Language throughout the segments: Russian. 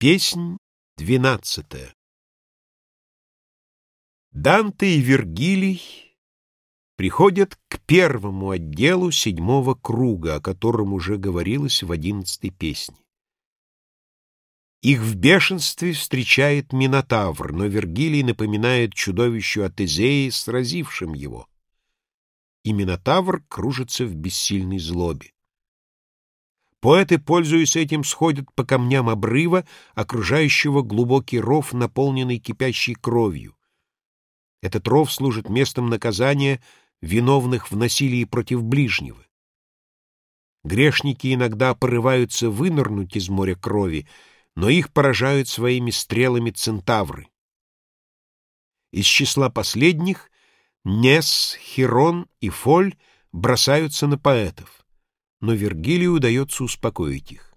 Песнь двенадцатая Данте и Вергилий приходят к первому отделу седьмого круга, о котором уже говорилось в одиннадцатой песне. Их в бешенстве встречает Минотавр, но Вергилий напоминает чудовищу от Эзеи, сразившим его. И Минотавр кружится в бессильной злобе. Поэты, пользуясь этим, сходят по камням обрыва, окружающего глубокий ров, наполненный кипящей кровью. Этот ров служит местом наказания виновных в насилии против ближнего. Грешники иногда порываются вынырнуть из моря крови, но их поражают своими стрелами центавры. Из числа последних Нес, Хирон и Фоль бросаются на поэтов но Вергилию удается успокоить их.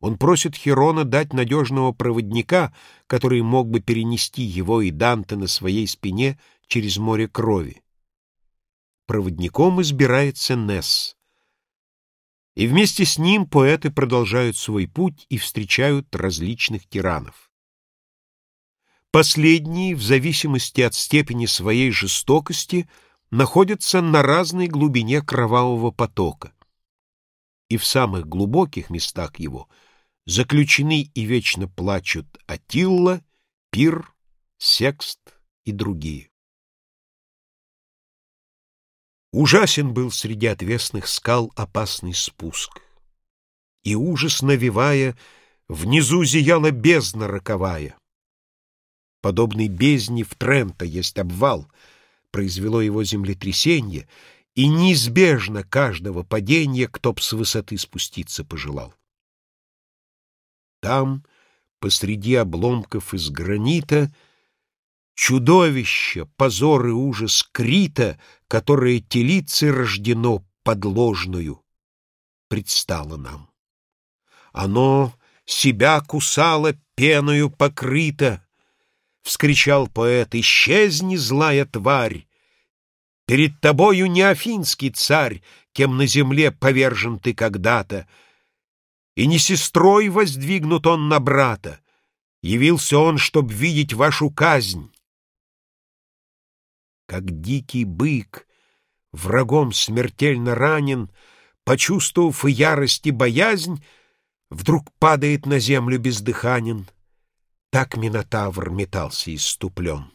Он просит Херона дать надежного проводника, который мог бы перенести его и Данте на своей спине через море крови. Проводником избирается Несс. И вместе с ним поэты продолжают свой путь и встречают различных тиранов. Последние, в зависимости от степени своей жестокости, находятся на разной глубине кровавого потока. И в самых глубоких местах его заключены и вечно плачут Атилла, Пир, Секст и другие. Ужасен был среди отвесных скал опасный спуск. И ужас навевая, внизу зияла бездна роковая. Подобный бездне в Трента есть обвал — произвело его землетрясение, и неизбежно каждого падения, кто б с высоты спуститься пожелал. Там, посреди обломков из гранита, чудовище, позор и ужас Крита, которое телицей рождено подложную, предстало нам. Оно себя кусало, пеною покрыто, — вскричал поэт, — исчезни, злая тварь! Перед тобою не афинский царь, кем на земле повержен ты когда-то, и не сестрой воздвигнут он на брата, явился он, чтоб видеть вашу казнь. Как дикий бык, врагом смертельно ранен, почувствовав и ярость, и боязнь, вдруг падает на землю бездыханен — так Минотавр метался иступлен.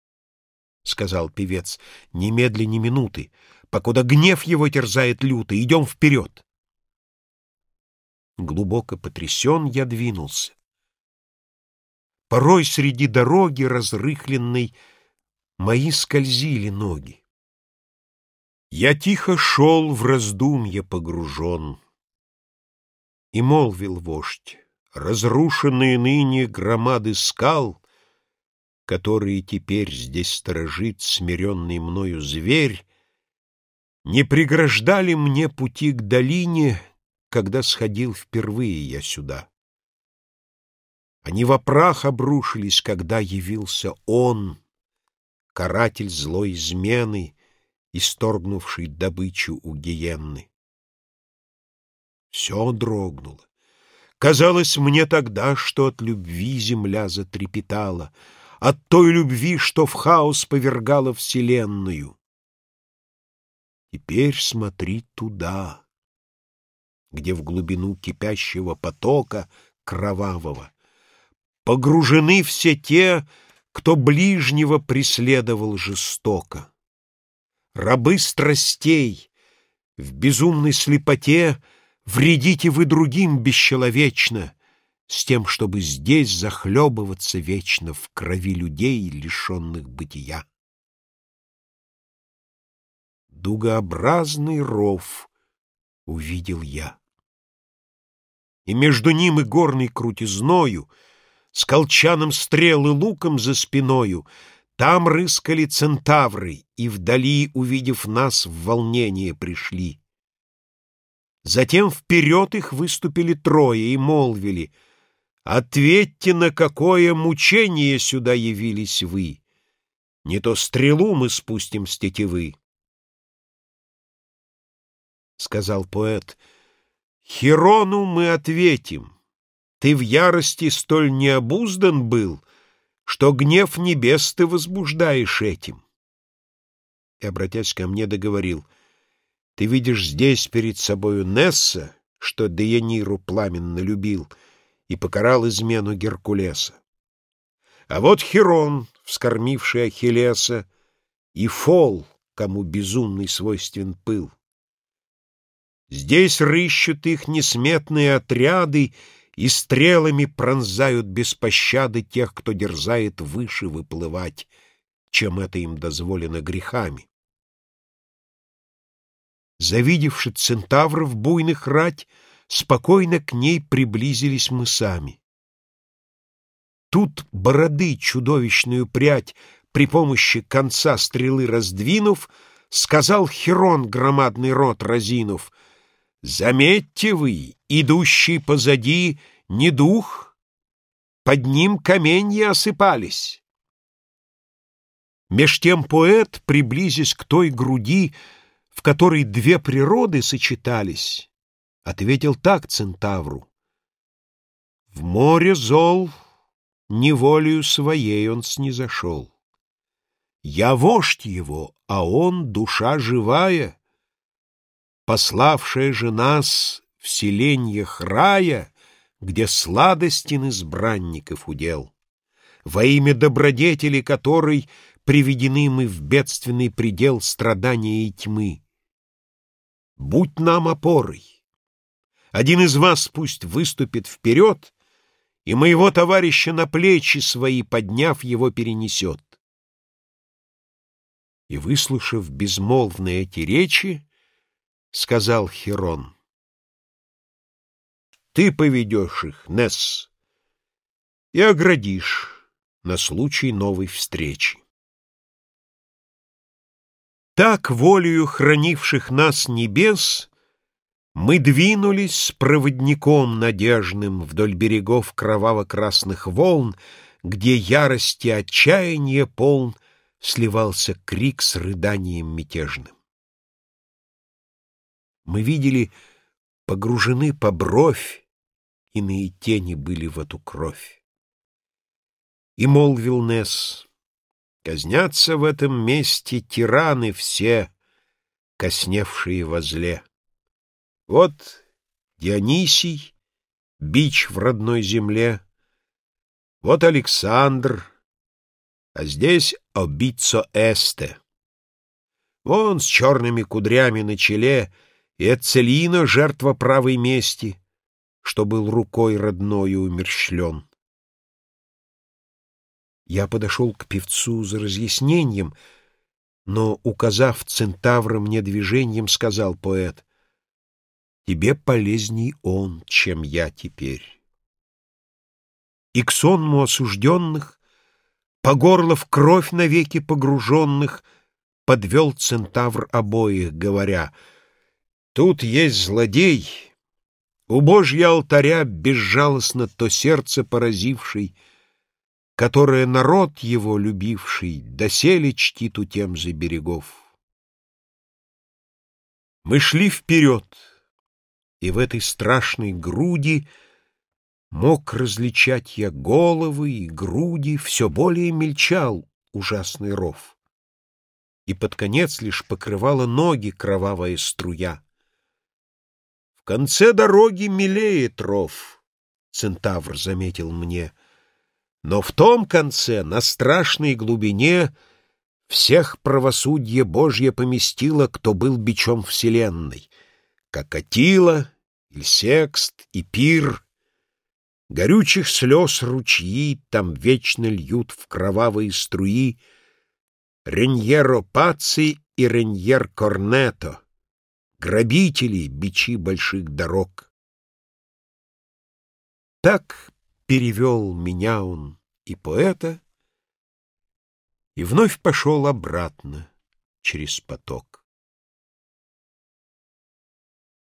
— сказал певец, — немедли ни минуты, покуда гнев его терзает лютый, идем вперед. Глубоко потрясен я двинулся. Порой среди дороги разрыхленной мои скользили ноги. Я тихо шел в раздумье погружен, и молвил вождь, разрушенные ныне громады скал, которые теперь здесь сторожит смиренный мною зверь, не преграждали мне пути к долине, когда сходил впервые я сюда. Они во прах обрушились, когда явился он, каратель злой измены, исторгнувший добычу у гиенны. Все дрогнуло. Казалось мне тогда, что от любви земля затрепетала, от той любви, что в хаос повергала вселенную. Теперь смотри туда, где в глубину кипящего потока кровавого погружены все те, кто ближнего преследовал жестоко. Рабы страстей в безумной слепоте — Вредите вы другим бесчеловечно, С тем, чтобы здесь захлебываться вечно В крови людей, лишенных бытия. Дугообразный ров увидел я. И между ним и горной крутизною, С колчаном стрел и луком за спиною, Там рыскали центавры, и вдали, увидев нас, в волнение пришли. Затем вперед их выступили трое и молвили, «Ответьте, на какое мучение сюда явились вы! Не то стрелу мы спустим с тетивы!» Сказал поэт, «Хирону мы ответим, Ты в ярости столь необуздан был, что гнев небес ты возбуждаешь этим. И, обратясь ко мне, договорил, ты видишь здесь перед собою Несса, что Деяниру пламенно любил и покарал измену Геркулеса. А вот Херон, вскормивший Ахиллеса, и Фол, кому безумный свойствен пыл. Здесь рыщут их несметные отряды и стрелами пронзают без пощады тех, кто дерзает выше выплывать, чем это им дозволено грехами. Завидевши центавров буйных рать, спокойно к ней приблизились мы сами. Тут бороды чудовищную прядь при помощи конца стрелы раздвинув, сказал Херон, громадный рот разинув, «Заметьте вы, идущий позади, не дух, под ним каменья осыпались». Меж тем поэт, приблизясь к той груди, в которой две природы сочетались, ответил так центавру. В море зол неволею своей он снизошел. Я вождь его, а он душа живая, пославшая же нас в селеньях рая, где сладостен избранников удел, во имя добродетели которой приведены мы в бедственный предел страдания и тьмы. Будь нам опорой. Один из вас пусть выступит вперед, и моего товарища на плечи свои, подняв, его перенесет. И, выслушав безмолвные эти речи, сказал Херон, «Ты поведешь их, Несс, и оградишь на случай новой встречи». Так, волею хранивших нас небес, Мы двинулись с проводником надежным Вдоль берегов кроваво-красных волн, Где ярости отчаяния полн сливался крик с рыданием мятежным. Мы видели, погружены по бровь, иные тени были в эту кровь. И молвил Несс, казнятся в этом месте тираны все, косневшие возле. Вот Дионисий, бич в родной земле, вот Александр, а здесь Обицо Эсте. Вон с черными кудрями на челе и Эцелина, жертва правой мести, что был рукой родною умерщлен. Я подошел к певцу за разъяснением, но, указав центавра мне движением, сказал поэт, «Тебе полезней он, чем я теперь». И к сонму осужденных по горло в кровь навеки погруженных подвел центавр обоих, говоря, «Тут есть злодей, у Божья алтаря безжалостно то сердце поразивший, которое народ его любивший доселе чтит у тем же берегов». Мы шли вперед, и в этой страшной груди — Мог различать я головы и груди, Все более мельчал ужасный ров. И под конец лишь покрывала ноги кровавая струя. В конце дороги милеет ров, Центавр заметил мне, Но в том конце, на страшной глубине, Всех правосудие Божье поместило, Кто был бичом вселенной, Как Атила, Ильсекст и Пир — Горючих слез ручьи там вечно льют в кровавые струи. Реньеро Паци и Реньер Корнето, Грабители, бичи больших дорог. Так перевел меня он и поэта, И вновь пошел обратно через поток.